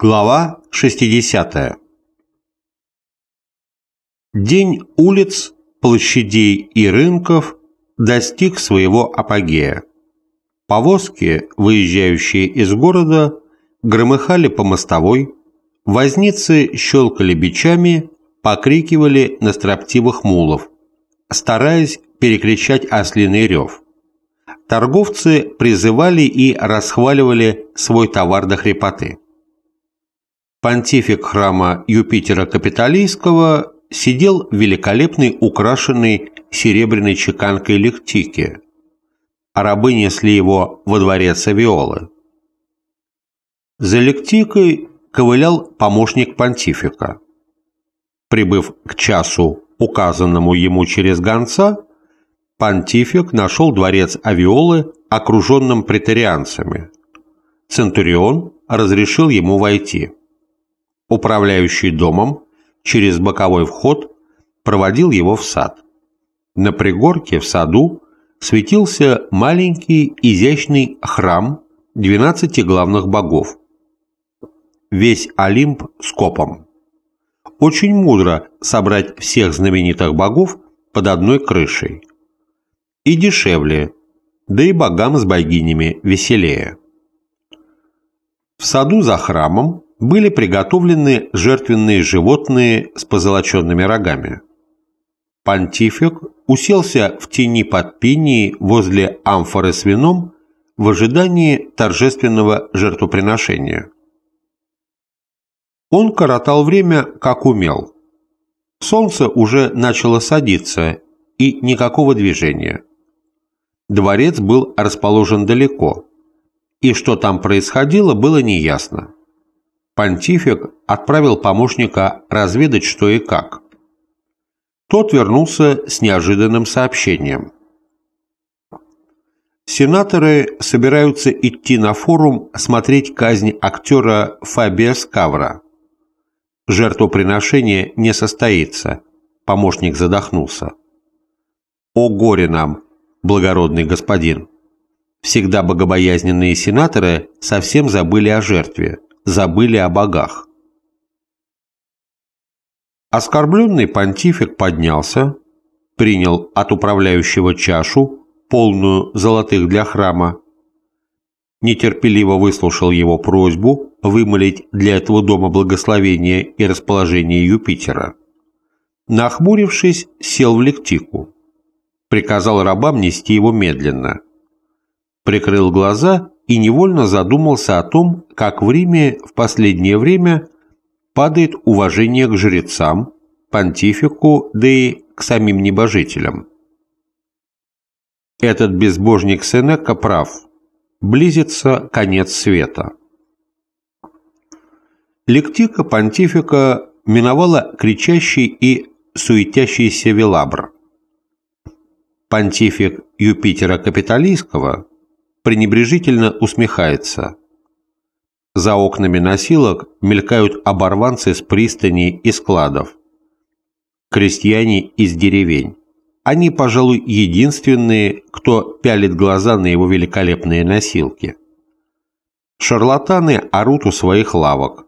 Глава 60. День улиц, площадей и рынков достиг своего апогея. Повозки, выезжающие из города, громыхали по мостовой, возницы щелкали бичами, покрикивали на строптивых мулов, стараясь перекричать ослиный рев. Торговцы призывали и расхваливали свой товар до хрипоты понтифик храма Юпитера Капитолийского сидел в великолепной украшенной серебряной чеканкой лектике, а рабы несли его во дворец Авиолы. За лектикой ковылял помощник понтифика. Прибыв к часу, указанному ему через гонца, понтифик нашел дворец Авиолы окруженным претарианцами. Центурион разрешил ему войти управляющий домом, через боковой вход проводил его в сад. На пригорке в саду светился маленький изящный храм двенадцати главных богов. Весь Олимп с копом. Очень мудро собрать всех знаменитых богов под одной крышей. И дешевле, да и богам с богинями веселее. В саду за храмом были приготовлены жертвенные животные с позолоченными рогами. Понтифик уселся в тени под пинией возле амфоры с вином в ожидании торжественного жертвоприношения. Он коротал время, как умел. Солнце уже начало садиться, и никакого движения. Дворец был расположен далеко, и что там происходило, было неясно понтифик отправил помощника разведать, что и как. Тот вернулся с неожиданным сообщением. Сенаторы собираются идти на форум смотреть казнь актера Фабия Скавра. Жертвоприношение не состоится. Помощник задохнулся. О горе нам, благородный господин! Всегда богобоязненные сенаторы совсем забыли о жертве забыли о богах. Оскорбленный понтифик поднялся, принял от управляющего чашу, полную золотых для храма, нетерпеливо выслушал его просьбу вымолить для этого дома благословение и расположение Юпитера. Нахмурившись, сел в лектику. Приказал рабам нести его медленно. Прикрыл глаза и невольно задумался о том, как в Риме в последнее время падает уважение к жрецам, понтифику, да и к самим небожителям. Этот безбожник Сенека прав. Близится конец света. Лектика понтифика миновала кричащий и суетящийся Велабр. Понтифик Юпитера Капитолийского – пренебрежительно усмехается. За окнами носилок мелькают оборванцы с пристани и складов. Крестьяне из деревень. Они, пожалуй, единственные, кто пялит глаза на его великолепные носилки. Шарлатаны орут у своих лавок.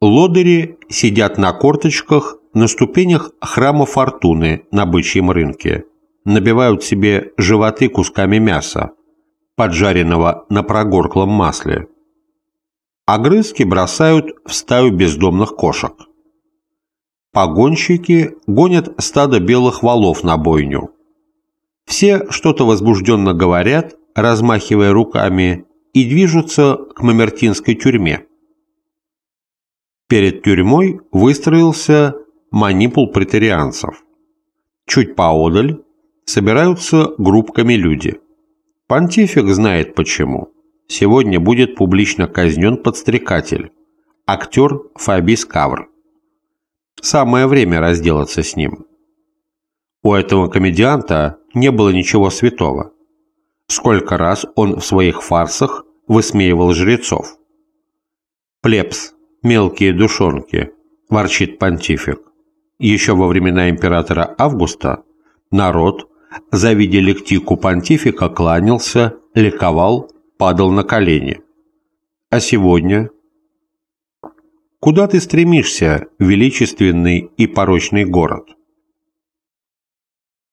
Лодыри сидят на корточках на ступенях храма Фортуны на бычьем рынке. Набивают себе животы кусками мяса поджаренного на прогорклом масле. Огрызки бросают в стаю бездомных кошек. Погонщики гонят стадо белых валов на бойню. Все что-то возбужденно говорят, размахивая руками, и движутся к Мамертинской тюрьме. Перед тюрьмой выстроился манипул претерианцев. Чуть поодаль собираются группками люди. Понтифик знает почему. Сегодня будет публично казнен подстрекатель, актер Фабис Кавр. Самое время разделаться с ним. У этого комедианта не было ничего святого. Сколько раз он в своих фарсах высмеивал жрецов. «Плебс, мелкие душонки», – ворчит понтифик. Еще во времена императора Августа народ завидя лектику понтифика, кланялся, ликовал, падал на колени. А сегодня? Куда ты стремишься, величественный и порочный город?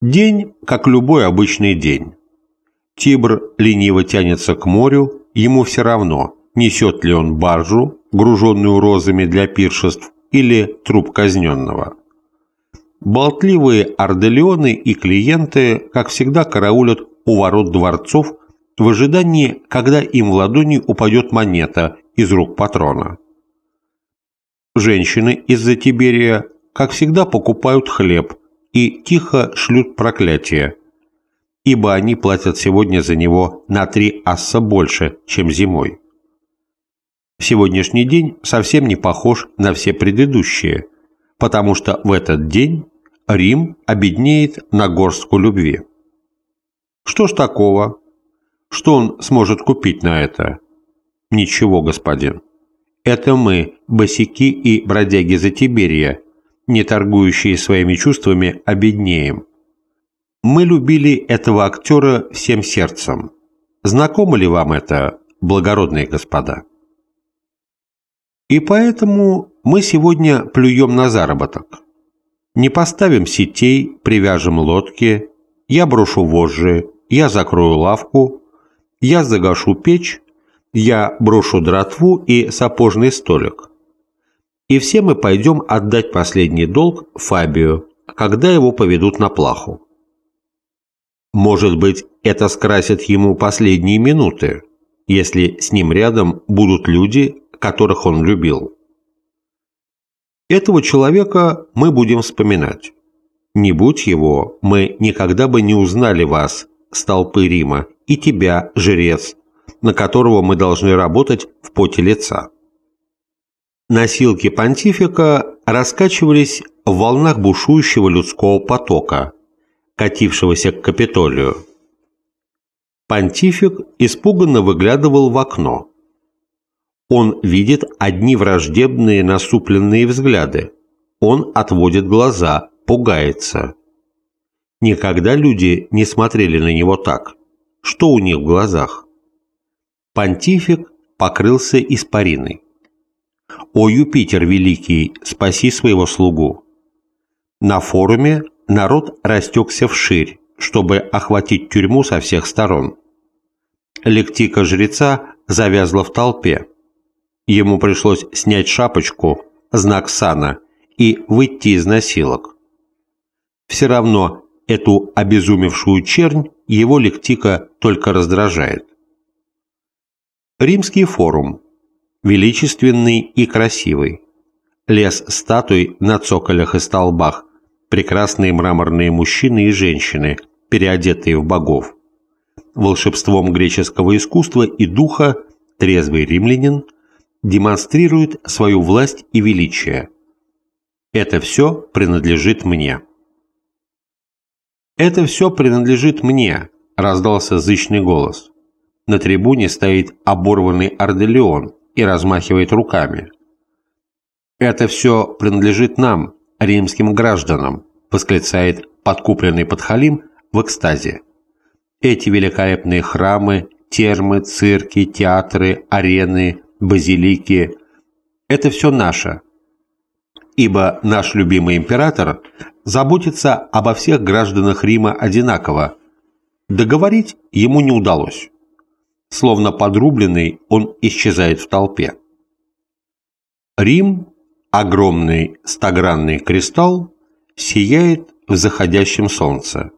День, как любой обычный день. Тибр лениво тянется к морю, ему все равно, несет ли он баржу, груженную розами для пиршеств, или труп казненного. Болтливые орделеоны и клиенты, как всегда, караулят у ворот дворцов в ожидании, когда им в ладони упадет монета из рук патрона. Женщины из-за Тиберия, как всегда, покупают хлеб и тихо шлют проклятие, ибо они платят сегодня за него на три асса больше, чем зимой. Сегодняшний день совсем не похож на все предыдущие, потому что в этот день Рим обеднеет на горстку любви. Что ж такого? Что он сможет купить на это? Ничего, господин. Это мы, босики и бродяги за Тиберия, не торгующие своими чувствами, обеднеем. Мы любили этого актера всем сердцем. Знакомо ли вам это, благородные господа? И поэтому мы сегодня плюем на заработок. Не поставим сетей, привяжем лодки, я брошу вожжи, я закрою лавку, я загашу печь, я брошу дратву и сапожный столик. И все мы пойдем отдать последний долг Фабию, когда его поведут на плаху. Может быть, это скрасит ему последние минуты, если с ним рядом будут люди, которых он любил. Этого человека мы будем вспоминать. Не будь его, мы никогда бы не узнали вас, с толпы Рима, и тебя, жрец, на которого мы должны работать в поте лица. Носилки понтифика раскачивались в волнах бушующего людского потока, катившегося к Капитолию. Понтифик испуганно выглядывал в окно. Он видит одни враждебные насупленные взгляды. Он отводит глаза, пугается. Никогда люди не смотрели на него так. Что у них в глазах? Понтифик покрылся испариной. «О, Юпитер Великий, спаси своего слугу!» На форуме народ растекся вширь, чтобы охватить тюрьму со всех сторон. Лектика жреца завязла в толпе. Ему пришлось снять шапочку, знак сана, и выйти из носилок. Все равно эту обезумевшую чернь его лектика только раздражает. Римский форум. Величественный и красивый. Лес статуй на цоколях и столбах. Прекрасные мраморные мужчины и женщины, переодетые в богов. Волшебством греческого искусства и духа трезвый римлянин – демонстрирует свою власть и величие. Это все принадлежит мне. «Это все принадлежит мне», – раздался зычный голос. На трибуне стоит оборванный Арделеон и размахивает руками. «Это все принадлежит нам, римским гражданам», – восклицает подкупленный подхалим в экстазе. «Эти великолепные храмы, термы, цирки, театры, арены, базилики – это все наше, ибо наш любимый император заботится обо всех гражданах Рима одинаково. Договорить ему не удалось. Словно подрубленный, он исчезает в толпе. Рим, огромный стогранный кристалл, сияет в заходящем солнце.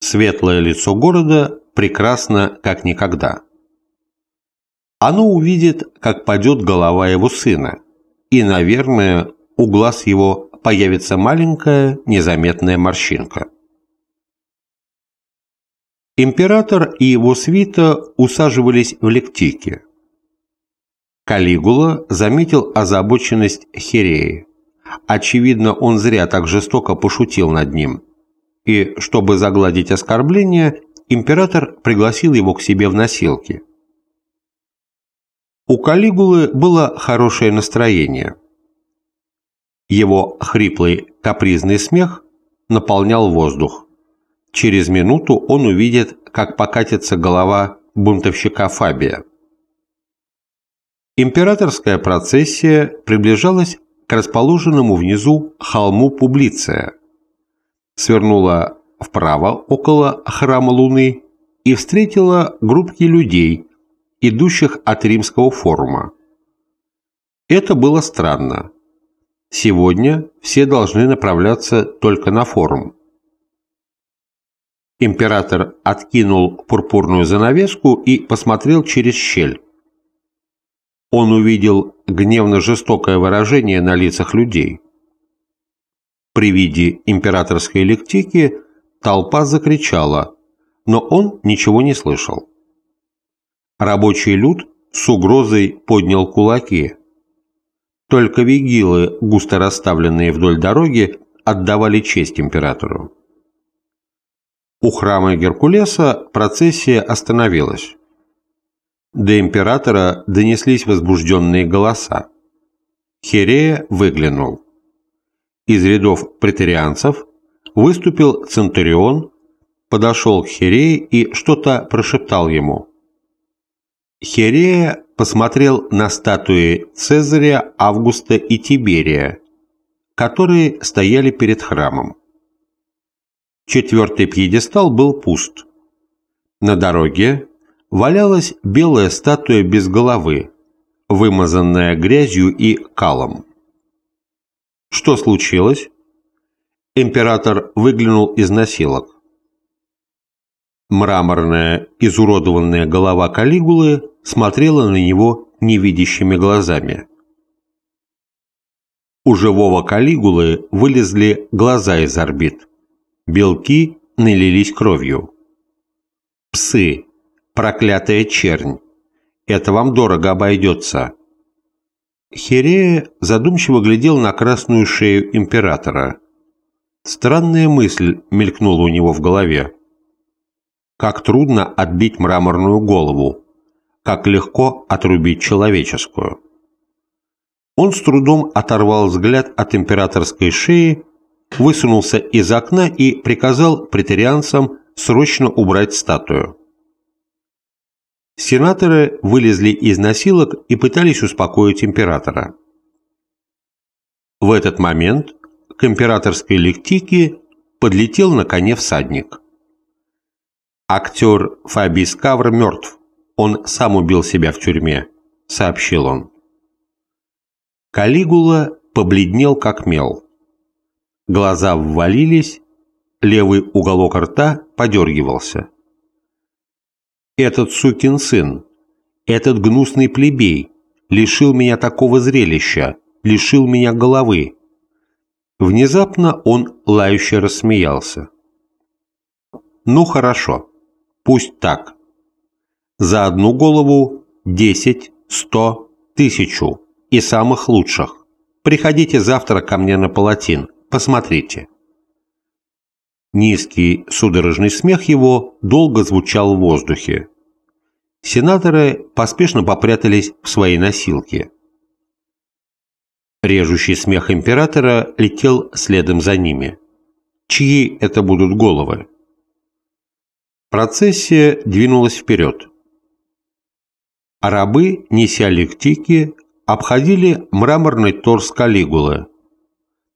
Светлое лицо города прекрасно как никогда оно увидит, как падет голова его сына, и, наверное, у глаз его появится маленькая незаметная морщинка. Император и его свита усаживались в лектике. Калигула заметил озабоченность Хереи. Очевидно, он зря так жестоко пошутил над ним. И, чтобы загладить оскорбление, император пригласил его к себе в носилки – у Калигулы было хорошее настроение. Его хриплый капризный смех наполнял воздух. Через минуту он увидит, как покатится голова бунтовщика Фабия. Императорская процессия приближалась к расположенному внизу холму Публиция, свернула вправо около храма Луны и встретила группки людей, идущих от римского форума. Это было странно. Сегодня все должны направляться только на форум. Император откинул пурпурную занавеску и посмотрел через щель. Он увидел гневно-жестокое выражение на лицах людей. При виде императорской лектики толпа закричала, но он ничего не слышал. Рабочий люд с угрозой поднял кулаки. Только вигилы, густо расставленные вдоль дороги, отдавали честь императору. У храма Геркулеса процессия остановилась. До императора донеслись возбужденные голоса. Херея выглянул. Из рядов претерианцев выступил Центурион, подошел к Херее и что-то прошептал ему. Херея посмотрел на статуи Цезаря, Августа и Тиберия, которые стояли перед храмом. Четвертый пьедестал был пуст. На дороге валялась белая статуя без головы, вымазанная грязью и калом. Что случилось? Император выглянул из носилок. Мраморная, изуродованная голова Калигулы смотрела на него невидящими глазами. У живого Калигулы вылезли глаза из орбит. Белки налились кровью. Псы, проклятая чернь, это вам дорого обойдется. Херея задумчиво глядел на красную шею императора. Странная мысль мелькнула у него в голове. Как трудно отбить мраморную голову, как легко отрубить человеческую. Он с трудом оторвал взгляд от императорской шеи высунулся из окна и приказал претерианцам срочно убрать статую. Сенаторы вылезли из носилок и пытались успокоить императора. В этот момент к императорской лектике подлетел на коне всадник. «Актер Фабий Скавр мертв. Он сам убил себя в тюрьме», — сообщил он. Калигула побледнел как мел. Глаза ввалились, левый уголок рта подергивался. «Этот сукин сын, этот гнусный плебей лишил меня такого зрелища, лишил меня головы». Внезапно он лающе рассмеялся. «Ну хорошо, пусть так. За одну голову десять, сто, тысячу и самых лучших. Приходите завтра ко мне на палатин, Посмотрите. Низкий судорожный смех его долго звучал в воздухе. Сенаторы поспешно попрятались в свои носилки. Режущий смех императора летел следом за ними. Чьи это будут головы? Процессия двинулась вперед. Рабы, неся лектики, обходили мраморный торс Калигулы,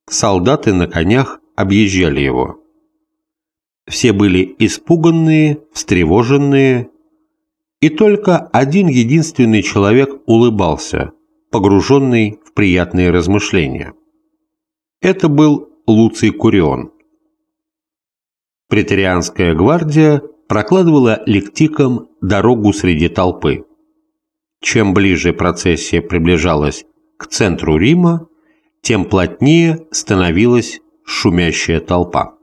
Солдаты на конях объезжали его. Все были испуганные, встревоженные, и только один единственный человек улыбался, погруженный в приятные размышления. Это был Луций Курион. Претерианская гвардия прокладывала лектикам дорогу среди толпы. Чем ближе процессия приближалась к центру Рима, тем плотнее становилась шумящая толпа.